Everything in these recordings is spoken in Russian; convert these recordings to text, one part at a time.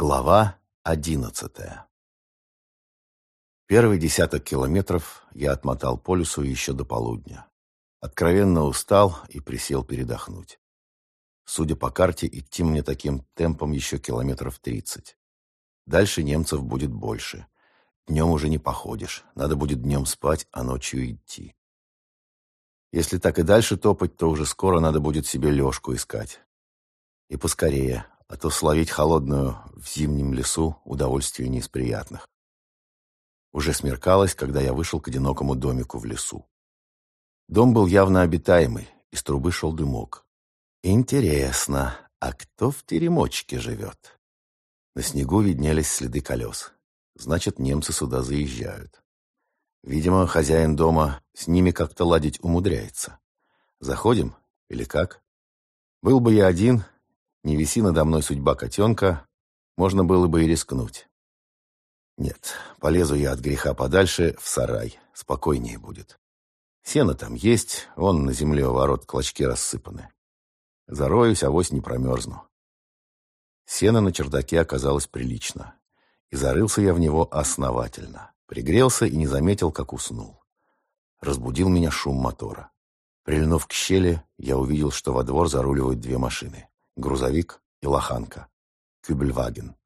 Глава одиннадцатая Первый десяток километров я отмотал по лесу еще до полудня. Откровенно устал и присел передохнуть. Судя по карте, идти мне таким темпом еще километров тридцать. Дальше немцев будет больше. Днем уже не походишь. Надо будет днем спать, а ночью идти. Если так и дальше топать, то уже скоро надо будет себе лёжку искать. И поскорее, а то словить холодную в зимнем лесу удовольствие не из приятных. Уже смеркалось, когда я вышел к одинокому домику в лесу. Дом был явно обитаемый, из трубы шел дымок. Интересно, а кто в теремочке живет? На снегу виднелись следы колес. Значит, немцы сюда заезжают. Видимо, хозяин дома с ними как-то ладить умудряется. Заходим? Или как? Был бы я один, не виси надо мной судьба котенка, можно было бы и рискнуть. Нет, полезу я от греха подальше в сарай, спокойнее будет. Сено там есть, вон на земле у ворот клочки рассыпаны. Зароюсь, авось не промерзну. Сено на чердаке оказалось прилично. И зарылся я в него основательно. Пригрелся и не заметил, как уснул. Разбудил меня шум мотора. Прильнув к щели, я увидел, что во двор заруливают две машины грузовик и лоханка. Кюбельваген.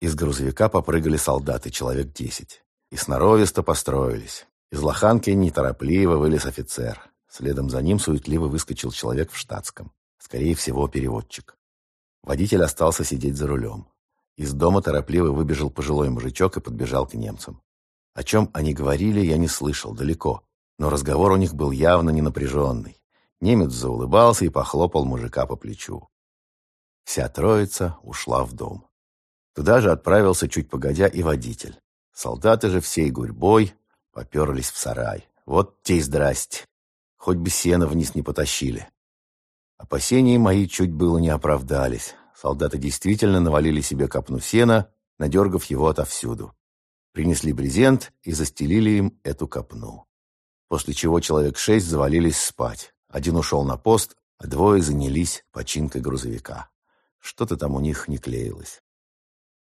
Из грузовика попрыгали солдаты, человек десять. И сноровисто построились. Из лоханки неторопливо вылез офицер. Следом за ним суетливо выскочил человек в штатском. Скорее всего, переводчик. Водитель остался сидеть за рулем. Из дома торопливо выбежал пожилой мужичок и подбежал к немцам. О чем они говорили, я не слышал, далеко. Но разговор у них был явно не напряженный. Немец заулыбался и похлопал мужика по плечу. Вся троица ушла в дом. Туда же отправился чуть погодя и водитель. Солдаты же всей гурьбой поперлись в сарай. Вот те и здрасте. Хоть бы сено вниз не потащили. Опасения мои чуть было не оправдались. Солдаты действительно навалили себе копну сена, надергав его отовсюду. Принесли брезент и застелили им эту копну. После чего человек шесть завалились спать. Один ушел на пост, а двое занялись починкой грузовика. Что-то там у них не клеилось.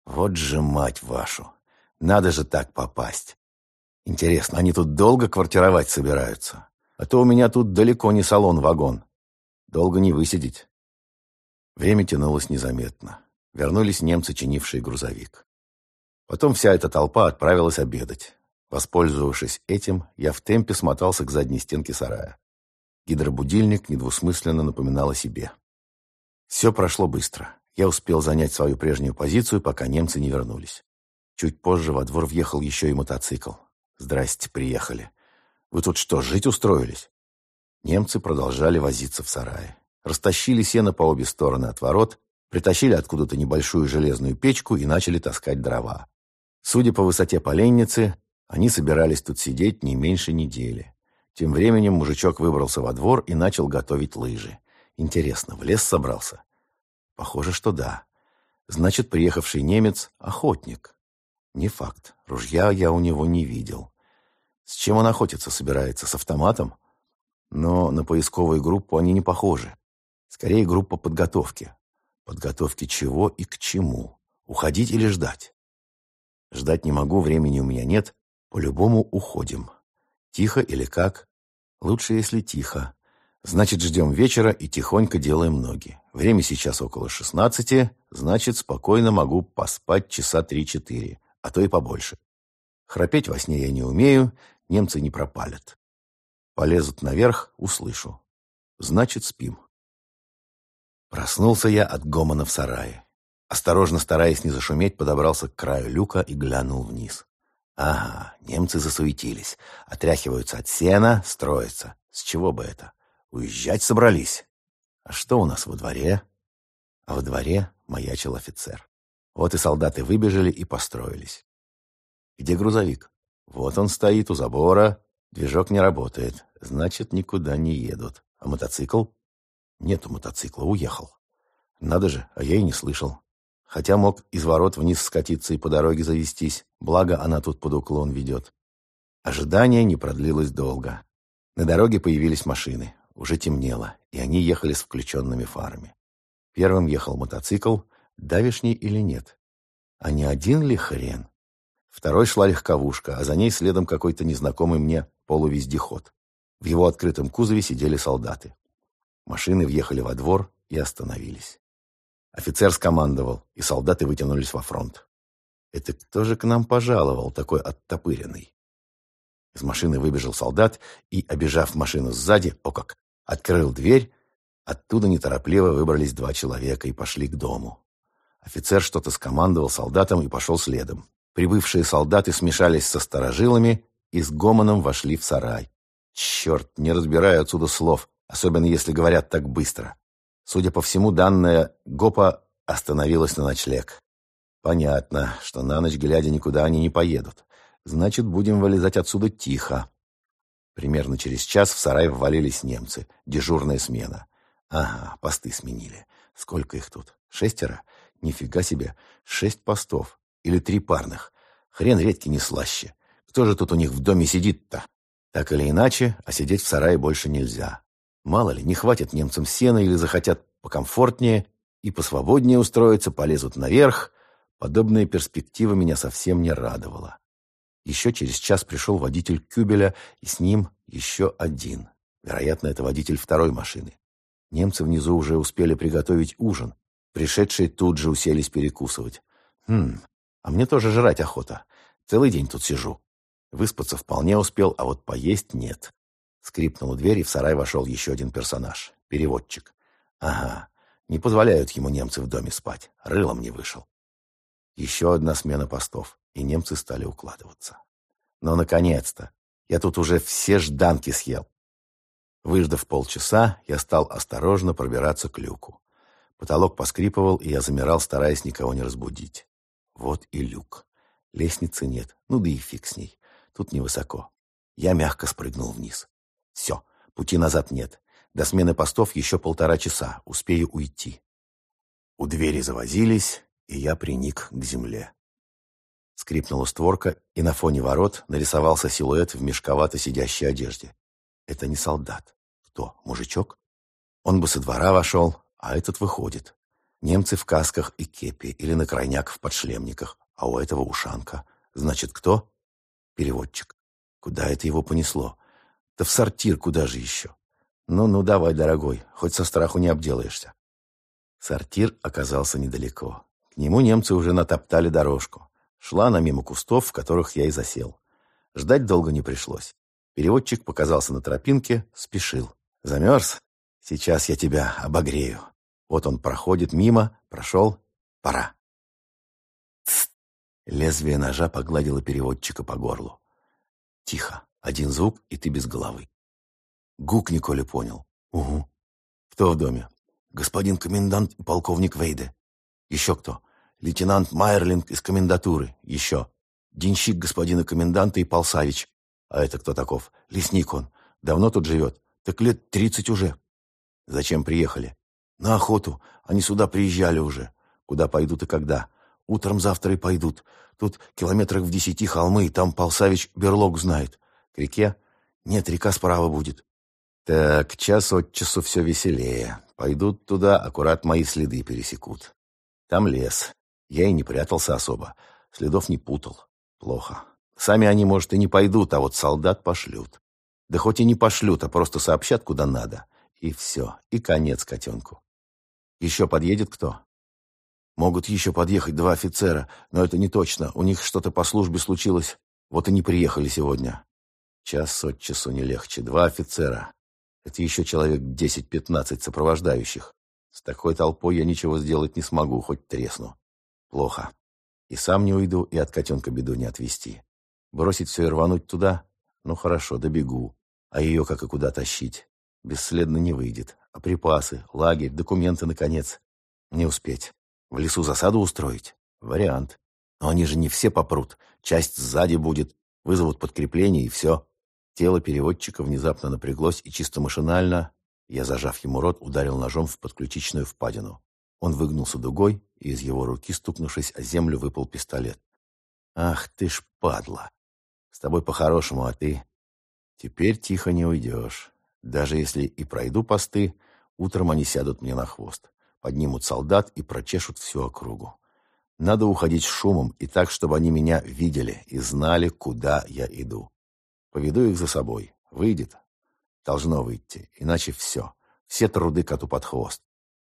Вот же мать вашу! Надо же так попасть. Интересно, они тут долго квартировать собираются? А то у меня тут далеко не салон-вагон. Долго не высидеть. Время тянулось незаметно. Вернулись немцы, чинившие грузовик. Потом вся эта толпа отправилась обедать. Воспользовавшись этим, я в темпе смотался к задней стенке сарая. Гидробудильник недвусмысленно напоминал о себе. Все прошло быстро. Я успел занять свою прежнюю позицию, пока немцы не вернулись. Чуть позже во двор въехал еще и мотоцикл. «Здрасте, приехали. Вы тут что, жить устроились?» Немцы продолжали возиться в сарае. Растащили сено по обе стороны от ворот, притащили откуда-то небольшую железную печку и начали таскать дрова. Судя по высоте поленницы, они собирались тут сидеть не меньше недели. Тем временем мужичок выбрался во двор и начал готовить лыжи. Интересно, в лес собрался? Похоже, что да. Значит, приехавший немец — охотник. Не факт. Ружья я у него не видел. С чем он охотиться собирается? С автоматом? Но на поисковую группу они не похожи. Скорее, группа подготовки. Подготовки чего и к чему? Уходить или ждать? Ждать не могу, времени у меня нет. По-любому уходим. Тихо или как? Лучше, если тихо. Значит, ждем вечера и тихонько делаем ноги. Время сейчас около шестнадцати, значит, спокойно могу поспать часа три-четыре, а то и побольше. Храпеть во сне я не умею, немцы не пропалят. Полезут наверх, услышу. Значит, спим. Проснулся я от гомона в сарае. Осторожно стараясь не зашуметь, подобрался к краю люка и глянул вниз. Ага, немцы засуетились. Отряхиваются от сена, строятся. С чего бы это? Уезжать собрались. А что у нас во дворе? А во дворе маячил офицер. Вот и солдаты выбежали и построились. Где грузовик? Вот он стоит у забора. Движок не работает. Значит, никуда не едут. А мотоцикл? Нету мотоцикла, уехал. Надо же, а я и не слышал. Хотя мог из ворот вниз скатиться и по дороге завестись. Благо, она тут под уклон ведет. Ожидание не продлилось долго. На дороге появились машины. Уже темнело, и они ехали с включенными фарами. Первым ехал мотоцикл, давишний или нет. А не один ли хрен? Второй шла легковушка, а за ней следом какой-то незнакомый мне полувездеход. В его открытом кузове сидели солдаты. Машины въехали во двор и остановились. Офицер скомандовал, и солдаты вытянулись во фронт. Это кто же к нам пожаловал, такой оттопыренный? Из машины выбежал солдат и, обежав машину сзади, о как, открыл дверь. Оттуда неторопливо выбрались два человека и пошли к дому. Офицер что-то скомандовал солдатам и пошел следом. Прибывшие солдаты смешались со сторожилами и с гомоном вошли в сарай. Черт, не разбираю отсюда слов, особенно если говорят так быстро. Судя по всему, данная ГОПа остановилась на ночлег. Понятно, что на ночь глядя никуда они не поедут. Значит, будем вылезать отсюда тихо. Примерно через час в сарай ввалились немцы. Дежурная смена. Ага, посты сменили. Сколько их тут? Шестеро? Нифига себе. Шесть постов. Или три парных. Хрен редьки не слаще. Кто же тут у них в доме сидит-то? Так или иначе, а сидеть в сарае больше нельзя. Мало ли, не хватит немцам сена или захотят покомфортнее и посвободнее устроиться, полезут наверх. Подобная перспектива меня совсем не радовала. Еще через час пришел водитель Кюбеля, и с ним еще один. Вероятно, это водитель второй машины. Немцы внизу уже успели приготовить ужин. Пришедшие тут же уселись перекусывать. Хм, а мне тоже жрать охота. Целый день тут сижу. Выспаться вполне успел, а вот поесть нет. Скрипнула дверь, и в сарай вошел еще один персонаж. Переводчик. Ага, не позволяют ему немцы в доме спать. Рылом не вышел. Еще одна смена постов, и немцы стали укладываться. Но, наконец-то, я тут уже все жданки съел. Выждав полчаса, я стал осторожно пробираться к люку. Потолок поскрипывал, и я замирал, стараясь никого не разбудить. Вот и люк. Лестницы нет, ну да и фиг с ней. Тут невысоко. Я мягко спрыгнул вниз. Все, пути назад нет. До смены постов еще полтора часа. Успею уйти. У двери завозились, и я приник к земле. Скрипнула створка, и на фоне ворот нарисовался силуэт в мешковато сидящей одежде. Это не солдат. Кто, мужичок? Он бы со двора вошел, а этот выходит. Немцы в касках и кепи или на крайняк в подшлемниках, а у этого ушанка. Значит, кто? Переводчик. Куда это его понесло? Да в сортир куда же еще? Ну-ну, давай, дорогой, хоть со страху не обделаешься. Сортир оказался недалеко. К нему немцы уже натоптали дорожку. Шла она мимо кустов, в которых я и засел. Ждать долго не пришлось. Переводчик показался на тропинке, спешил. «Замерз? Сейчас я тебя обогрею». Вот он проходит мимо, прошел. Пора. Тст. Лезвие ножа погладило переводчика по горлу. Тихо. Один звук, и ты без головы. Гук Николе понял. Угу. Кто в доме? Господин комендант полковник Вейде. Еще кто? Лейтенант Майерлинг из комендатуры. Еще. Денщик господина коменданта и Пал Савич. А это кто таков? Лесник он. Давно тут живет? Так лет тридцать уже. Зачем приехали? На охоту. Они сюда приезжали уже. Куда пойдут и когда? Утром завтра и пойдут. Тут километрах в десяти холмы, и там Пал Савич берлог знает. К реке? Нет, река справа будет. Так, час от часу все веселее. Пойдут туда, аккурат мои следы пересекут. Там лес. Я и не прятался особо. Следов не путал. Плохо. Сами они, может, и не пойдут, а вот солдат пошлют. Да хоть и не пошлют, а просто сообщат, куда надо. И все. И конец котенку. Еще подъедет кто? Могут еще подъехать два офицера, но это не точно. У них что-то по службе случилось. Вот и не приехали сегодня. Час от часу не легче. Два офицера. Это еще человек десять-пятнадцать сопровождающих. С такой толпой я ничего сделать не смогу, хоть тресну. Плохо. И сам не уйду, и от котенка беду не отвести. Бросить все и рвануть туда? Ну хорошо, добегу. А ее как и куда тащить? Бесследно не выйдет. А припасы, лагерь, документы, наконец? Не успеть. В лесу засаду устроить? Вариант. Но они же не все попрут. Часть сзади будет. Вызовут подкрепление, и все. Тело переводчика внезапно напряглось, и чисто машинально, я, зажав ему рот, ударил ножом в подключичную впадину. Он выгнулся дугой, и из его руки, стукнувшись о землю, выпал пистолет. «Ах ты ж падла! С тобой по-хорошему, а ты...» «Теперь тихо не уйдешь. Даже если и пройду посты, утром они сядут мне на хвост, поднимут солдат и прочешут всю округу. Надо уходить шумом и так, чтобы они меня видели и знали, куда я иду. Поведу их за собой. Выйдет? Должно выйти, иначе все. Все труды коту под хвост.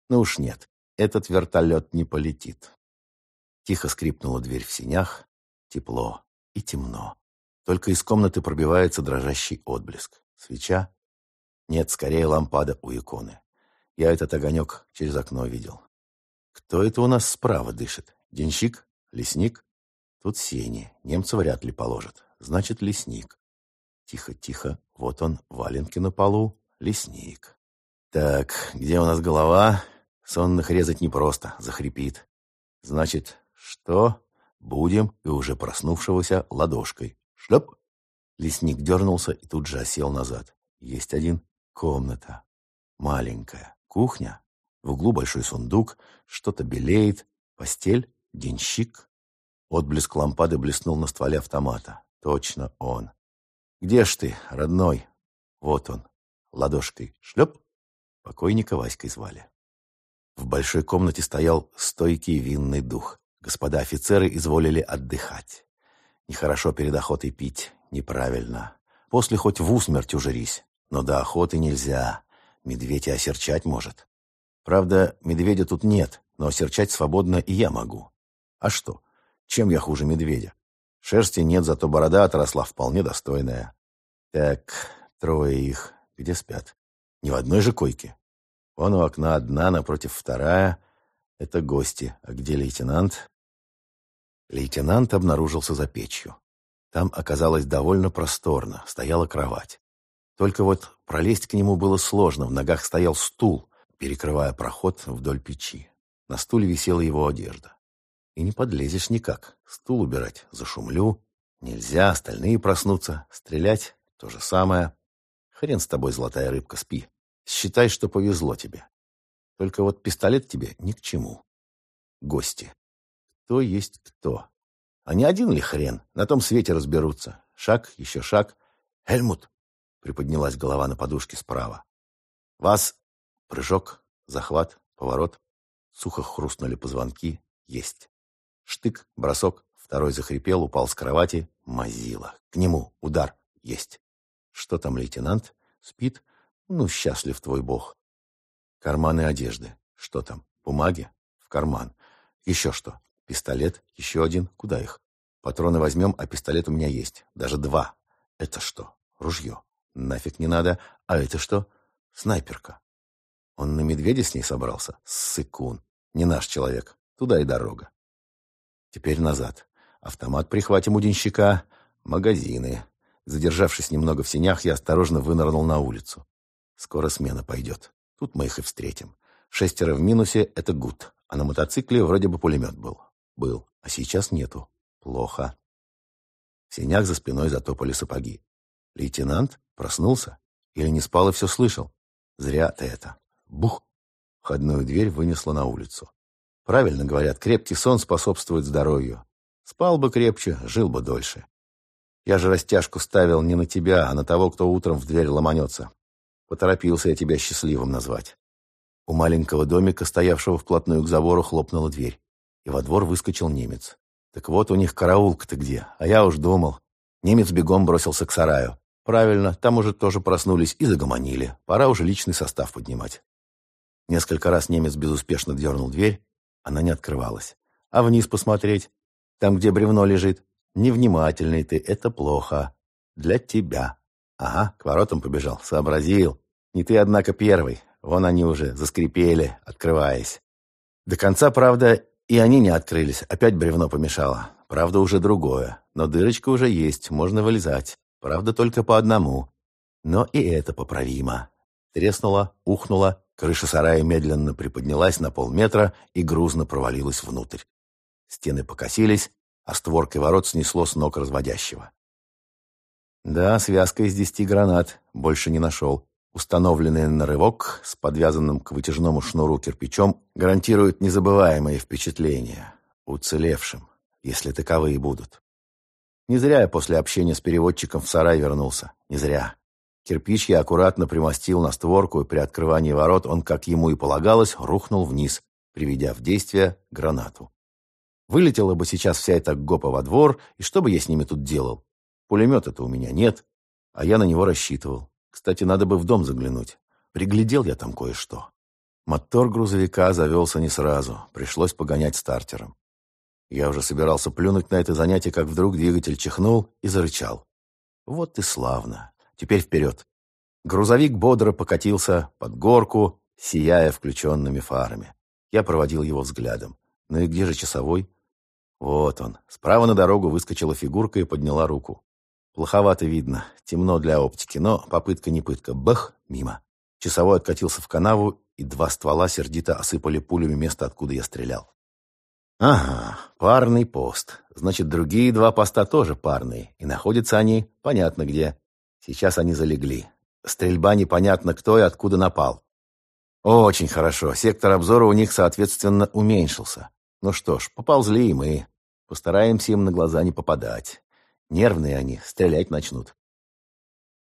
Ну уж нет, этот вертолет не полетит. Тихо скрипнула дверь в синях. Тепло и темно. Только из комнаты пробивается дрожащий отблеск. Свеча? Нет, скорее лампада у иконы. Я этот огонек через окно видел. Кто это у нас справа дышит? Денщик? Лесник? Тут сени. Немца вряд ли положат. Значит, лесник. Тихо, тихо. Вот он, валенки на полу. Лесник. Так, где у нас голова? Сонных резать непросто, захрипит. Значит, что? Будем, и уже проснувшегося ладошкой. Шлеп! Лесник дернулся и тут же осел назад. Есть один. Комната. Маленькая. Кухня. В углу большой сундук. Что-то белеет. Постель. Денщик. Отблеск лампады блеснул на стволе автомата. Точно он. «Где ж ты, родной?» Вот он. Ладошкой. Шлеп. Покойника Васькой звали. В большой комнате стоял стойкий винный дух. Господа офицеры изволили отдыхать. Нехорошо перед охотой пить, неправильно. После хоть в усмерть ужирись, но до охоты нельзя. Медведь и осерчать может. Правда, медведя тут нет, но осерчать свободно и я могу. А что? Чем я хуже медведя? Шерсти нет, зато борода отросла вполне достойная. Так, трое их. Где спят? Не в одной же койке. Вон у окна одна, напротив вторая. Это гости. А где лейтенант? Лейтенант обнаружился за печью. Там оказалось довольно просторно, стояла кровать. Только вот пролезть к нему было сложно, в ногах стоял стул, перекрывая проход вдоль печи. На стуле висела его одежда. И не подлезешь никак. Стул убирать зашумлю. Нельзя, остальные проснутся. Стрелять — то же самое. Хрен с тобой, золотая рыбка, спи. Считай, что повезло тебе. Только вот пистолет тебе ни к чему. Гости. Кто есть кто. А не один ли хрен? На том свете разберутся. Шаг, еще шаг. Хельмут! Приподнялась голова на подушке справа. Вас... Прыжок, захват, поворот. Сухо хрустнули позвонки. Есть. Штык, бросок. Второй захрипел, упал с кровати. Мазила. К нему. Удар. Есть. Что там, лейтенант? Спит? Ну, счастлив твой бог. Карманы одежды. Что там? Бумаги? В карман. Еще что? Пистолет? Еще один? Куда их? Патроны возьмем, а пистолет у меня есть. Даже два. Это что? Ружье. Нафиг не надо. А это что? Снайперка. Он на медведя с ней собрался? Сыкун. Не наш человек. Туда и дорога. Теперь назад. Автомат прихватим у денщика. Магазины. Задержавшись немного в сенях, я осторожно вынырнул на улицу. Скоро смена пойдет. Тут мы их и встретим. Шестеро в минусе — это гуд. А на мотоцикле вроде бы пулемет был. Был. А сейчас нету. Плохо. В сенях за спиной затопали сапоги. Лейтенант проснулся? Или не спал и все слышал? Зря ты это. Бух! Входную дверь вынесла на улицу. Правильно говорят, крепкий сон способствует здоровью. Спал бы крепче, жил бы дольше. Я же растяжку ставил не на тебя, а на того, кто утром в дверь ломанется. Поторопился я тебя счастливым назвать. У маленького домика, стоявшего вплотную к забору, хлопнула дверь. И во двор выскочил немец. Так вот у них караулка-то где, а я уж думал. Немец бегом бросился к сараю. Правильно, там уже тоже проснулись и загомонили. Пора уже личный состав поднимать. Несколько раз немец безуспешно дернул дверь, она не открывалась. А вниз посмотреть? Там, где бревно лежит? Невнимательный ты, это плохо. Для тебя. Ага, к воротам побежал, сообразил. Не ты, однако, первый. Вон они уже заскрипели, открываясь. До конца, правда, и они не открылись. Опять бревно помешало. Правда, уже другое. Но дырочка уже есть, можно вылезать. Правда, только по одному. Но и это поправимо. Треснула, ухнула, крыша сарая медленно приподнялась на полметра и грузно провалилась внутрь. Стены покосились, а створкой ворот снесло с ног разводящего. Да, связка из десяти гранат. Больше не нашел. Установленный на рывок с подвязанным к вытяжному шнуру кирпичом гарантирует незабываемые впечатления. Уцелевшим, если таковые будут. Не зря я после общения с переводчиком в сарай вернулся. Не зря. Кирпич я аккуратно примостил на створку, и при открывании ворот он, как ему и полагалось, рухнул вниз, приведя в действие гранату. Вылетела бы сейчас вся эта гопа во двор, и что бы я с ними тут делал? Пулемета-то у меня нет, а я на него рассчитывал. Кстати, надо бы в дом заглянуть. Приглядел я там кое-что. Мотор грузовика завелся не сразу, пришлось погонять стартером. Я уже собирался плюнуть на это занятие, как вдруг двигатель чихнул и зарычал. Вот и славно. Теперь вперед. Грузовик бодро покатился под горку, сияя включенными фарами. Я проводил его взглядом. Ну и где же часовой? Вот он. Справа на дорогу выскочила фигурка и подняла руку. Плоховато видно, темно для оптики, но попытка не пытка. Бах, мимо. Часовой откатился в канаву, и два ствола сердито осыпали пулями место, откуда я стрелял. Ага, парный пост. Значит, другие два поста тоже парные, и находятся они понятно где. Сейчас они залегли. Стрельба непонятно кто и откуда напал. Очень хорошо. Сектор обзора у них, соответственно, уменьшился. Ну что ж, поползли и мы. Постараемся им на глаза не попадать. Нервные они, стрелять начнут.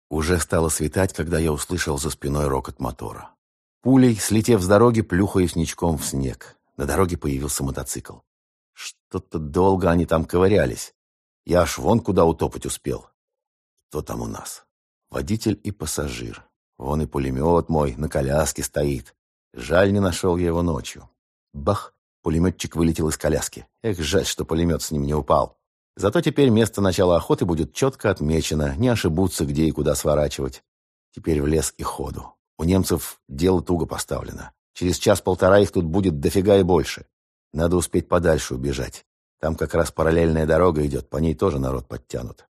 Уже стало светать, когда я услышал за спиной рокот мотора. Пулей, слетев с дороги, плюхаясь ничком в снег. На дороге появился мотоцикл. Что-то долго они там ковырялись. Я аж вон куда утопать успел. Кто там у нас? Водитель и пассажир. Вон и пулемет мой на коляске стоит. Жаль, не нашел я его ночью. Бах! Пулеметчик вылетел из коляски. Эх, жаль, что пулемет с ним не упал. Зато теперь место начала охоты будет четко отмечено, не ошибутся, где и куда сворачивать. Теперь в лес и ходу. У немцев дело туго поставлено. Через час-полтора их тут будет дофига и больше. Надо успеть подальше убежать. Там как раз параллельная дорога идет, по ней тоже народ подтянут.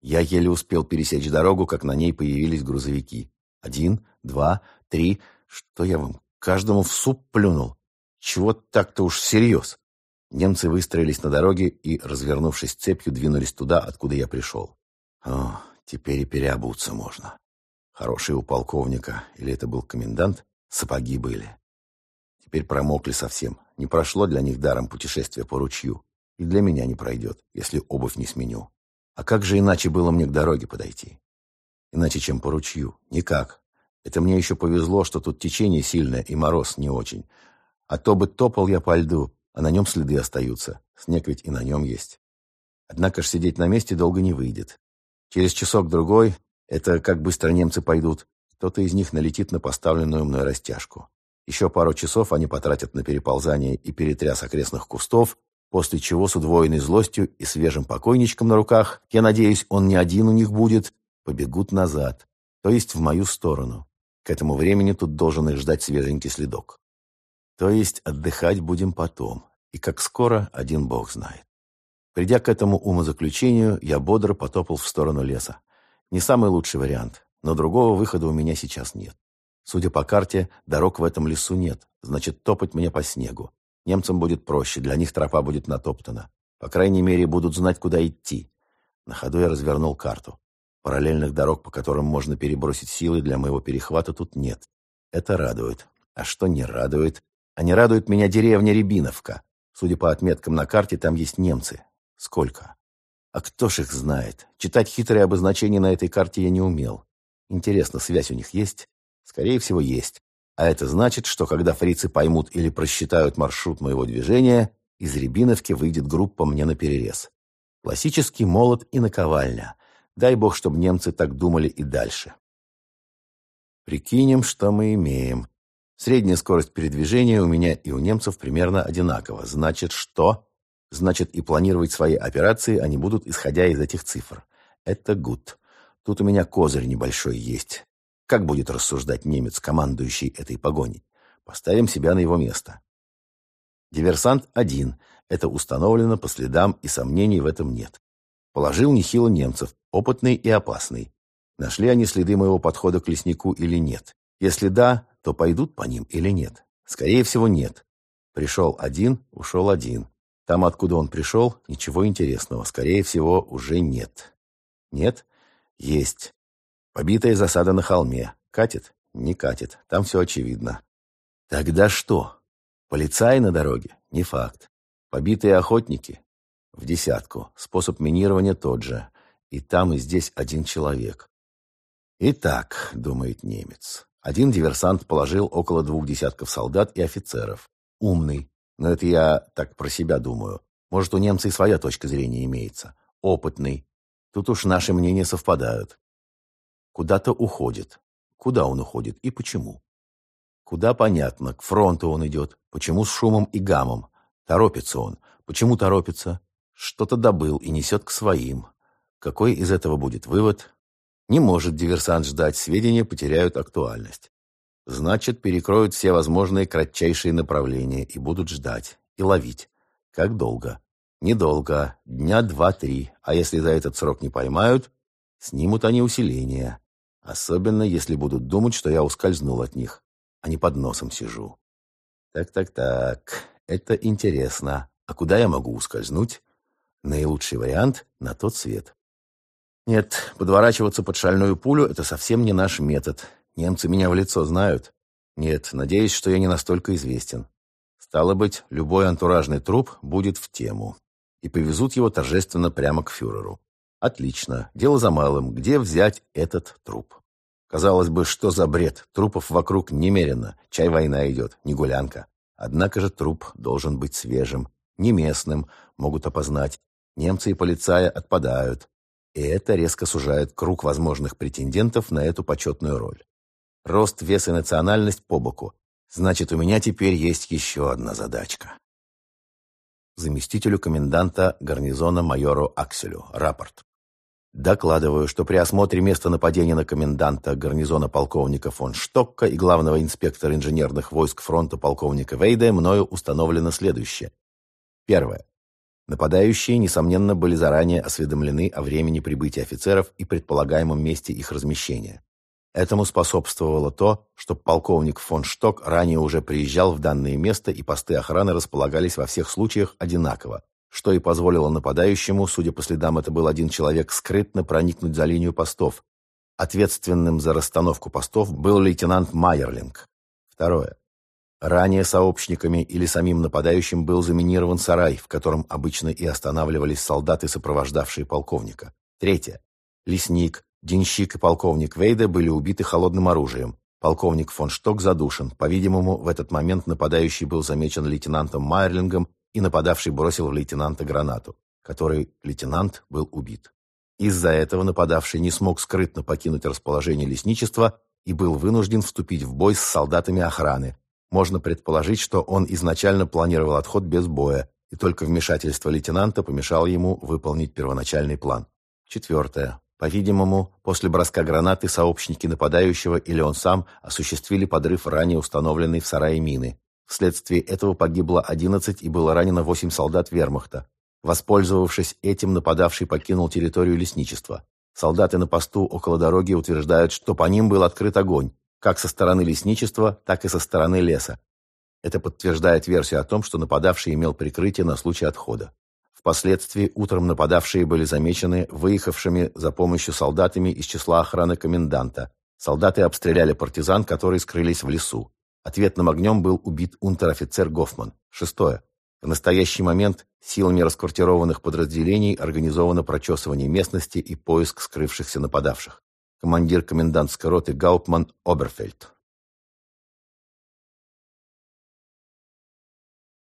Я еле успел пересечь дорогу, как на ней появились грузовики. Один, два, три. Что я вам, каждому в суп плюнул? Чего так-то уж всерьез? Немцы выстроились на дороге и, развернувшись цепью, двинулись туда, откуда я пришел. О, теперь и переобуться можно. Хорошие у полковника, или это был комендант, сапоги были. Теперь промокли совсем. Не прошло для них даром путешествие по ручью. И для меня не пройдет, если обувь не сменю. А как же иначе было мне к дороге подойти? Иначе, чем по ручью? Никак. Это мне еще повезло, что тут течение сильное и мороз не очень. А то бы топал я по льду, а на нем следы остаются. Снег ведь и на нем есть. Однако ж сидеть на месте долго не выйдет. Через часок-другой, это как быстро немцы пойдут, кто-то из них налетит на поставленную мной растяжку. Еще пару часов они потратят на переползание и перетряс окрестных кустов, после чего с удвоенной злостью и свежим покойничком на руках, я надеюсь, он не один у них будет, побегут назад, то есть в мою сторону. К этому времени тут должен их ждать свеженький следок. То есть отдыхать будем потом, и как скоро, один бог знает. Придя к этому умозаключению, я бодро потопал в сторону леса. Не самый лучший вариант, но другого выхода у меня сейчас нет. Судя по карте, дорог в этом лесу нет, значит, топать мне по снегу. Немцам будет проще, для них тропа будет натоптана. По крайней мере, будут знать, куда идти. На ходу я развернул карту. Параллельных дорог, по которым можно перебросить силы для моего перехвата, тут нет. Это радует. А что не радует? А не радует меня деревня Рябиновка. Судя по отметкам на карте, там есть немцы. Сколько? А кто ж их знает? Читать хитрые обозначения на этой карте я не умел. Интересно, связь у них есть? Скорее всего, есть. А это значит, что когда фрицы поймут или просчитают маршрут моего движения, из Рябиновки выйдет группа мне на перерез. Классический молот и наковальня. Дай бог, чтобы немцы так думали и дальше. Прикинем, что мы имеем. Средняя скорость передвижения у меня и у немцев примерно одинакова. Значит, что? Значит, и планировать свои операции они будут, исходя из этих цифр. Это гуд. Тут у меня козырь небольшой есть. Как будет рассуждать немец, командующий этой погоней? Поставим себя на его место. Диверсант один. Это установлено по следам, и сомнений в этом нет. Положил нехило немцев, опытный и опасный. Нашли они следы моего подхода к леснику или нет? Если да, то пойдут по ним или нет? Скорее всего, нет. Пришел один, ушел один. Там, откуда он пришел, ничего интересного, скорее всего, уже нет. Нет? Есть. Побитая засада на холме. Катит? Не катит. Там все очевидно. Тогда что? Полицаи на дороге? Не факт. Побитые охотники? В десятку. Способ минирования тот же. И там, и здесь один человек. Итак, думает немец. Один диверсант положил около двух десятков солдат и офицеров. Умный. Но это я так про себя думаю. Может, у немца и своя точка зрения имеется. Опытный. Тут уж наши мнения совпадают. Куда-то уходит. Куда он уходит и почему? Куда понятно, к фронту он идет. Почему с шумом и гамом? Торопится он. Почему торопится? Что-то добыл и несет к своим. Какой из этого будет вывод? Не может диверсант ждать, сведения потеряют актуальность. Значит, перекроют все возможные кратчайшие направления и будут ждать. И ловить. Как долго? Недолго. Дня два-три. А если за этот срок не поймают, снимут они усиление. Особенно, если будут думать, что я ускользнул от них, а не под носом сижу. Так-так-так. Это интересно. А куда я могу ускользнуть? Наилучший вариант — на тот свет. Нет, подворачиваться под шальную пулю — это совсем не наш метод. Немцы меня в лицо знают. Нет, надеюсь, что я не настолько известен. Стало быть, любой антуражный труп будет в тему. И повезут его торжественно прямо к фюреру. Отлично. Дело за малым. Где взять этот труп? Казалось бы, что за бред? Трупов вокруг немерено. Чай война идет, не гулянка. Однако же труп должен быть свежим, не местным, могут опознать. Немцы и полицаи отпадают. И это резко сужает круг возможных претендентов на эту почетную роль. Рост, вес и национальность по боку. Значит, у меня теперь есть еще одна задачка. Заместителю коменданта гарнизона майору Акселю. Рапорт. Докладываю, что при осмотре места нападения на коменданта гарнизона полковника фон Штокка и главного инспектора инженерных войск фронта полковника Вейда мною установлено следующее. Первое. Нападающие, несомненно, были заранее осведомлены о времени прибытия офицеров и предполагаемом месте их размещения. Этому способствовало то, что полковник фон Шток ранее уже приезжал в данное место и посты охраны располагались во всех случаях одинаково, что и позволило нападающему, судя по следам это был один человек, скрытно проникнуть за линию постов. Ответственным за расстановку постов был лейтенант Майерлинг. Второе. Ранее сообщниками или самим нападающим был заминирован сарай, в котором обычно и останавливались солдаты, сопровождавшие полковника. Третье. Лесник, денщик и полковник Вейда были убиты холодным оружием. Полковник фон Шток задушен. По-видимому, в этот момент нападающий был замечен лейтенантом Майерлингом, и нападавший бросил в лейтенанта гранату, которой лейтенант был убит. Из-за этого нападавший не смог скрытно покинуть расположение лесничества и был вынужден вступить в бой с солдатами охраны, можно предположить, что он изначально планировал отход без боя, и только вмешательство лейтенанта помешало ему выполнить первоначальный план. Четвертое. По-видимому, после броска гранаты сообщники нападающего или он сам осуществили подрыв ранее установленной в сарае мины. Вследствие этого погибло 11 и было ранено 8 солдат вермахта. Воспользовавшись этим, нападавший покинул территорию лесничества. Солдаты на посту около дороги утверждают, что по ним был открыт огонь, как со стороны лесничества, так и со стороны леса. Это подтверждает версию о том, что нападавший имел прикрытие на случай отхода. Впоследствии утром нападавшие были замечены выехавшими за помощью солдатами из числа охраны коменданта. Солдаты обстреляли партизан, которые скрылись в лесу. Ответным огнем был убит унтер-офицер Гофман. Шестое. В настоящий момент силами расквартированных подразделений организовано прочесывание местности и поиск скрывшихся нападавших командир комендантской роты Гауптман Оберфельд.